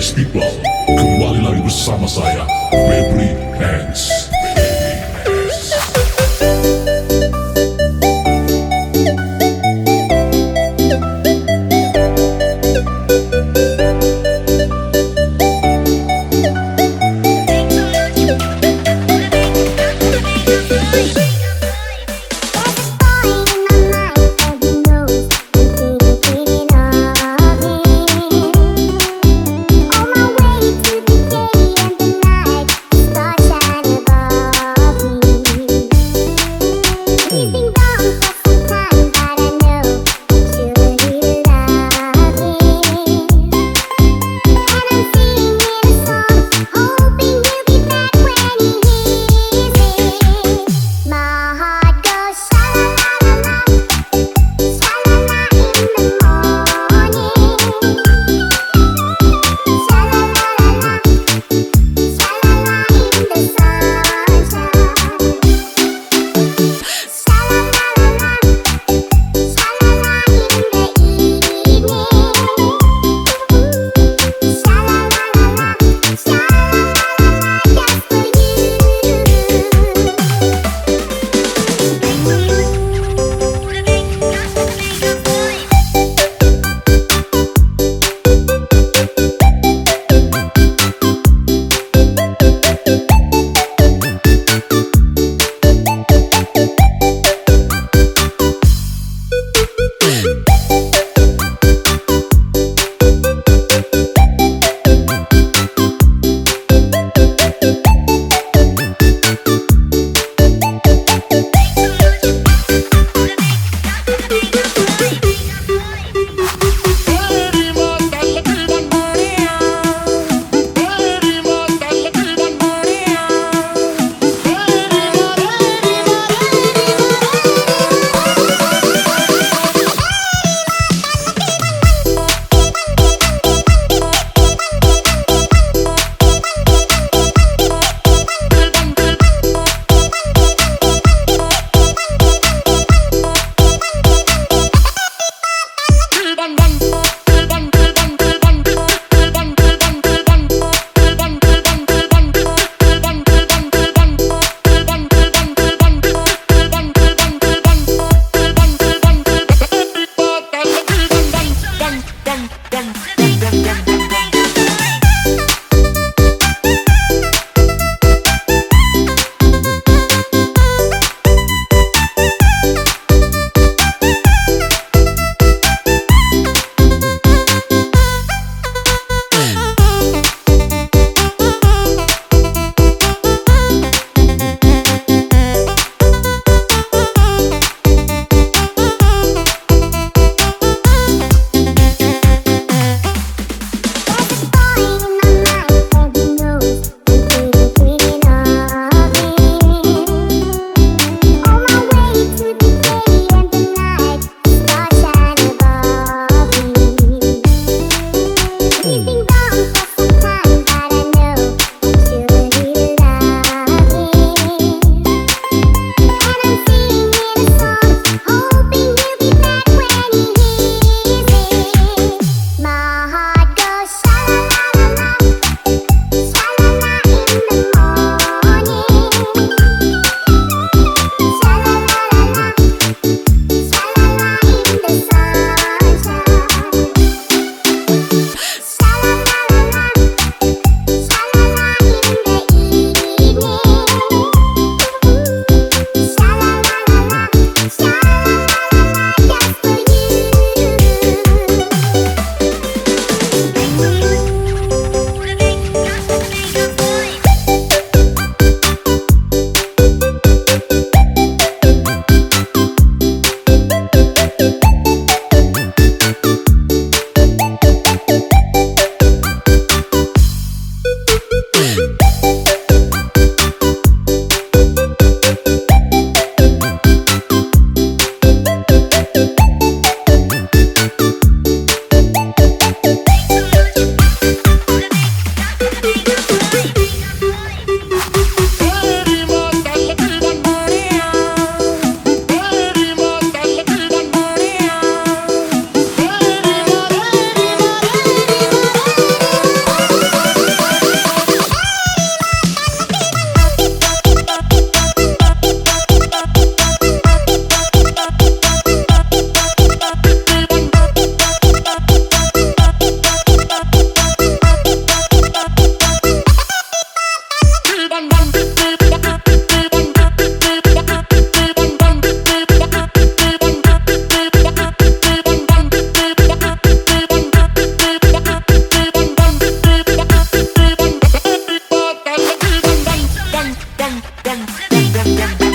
Nice People. Kembali lagi bersama saya Febri dum dum dum dum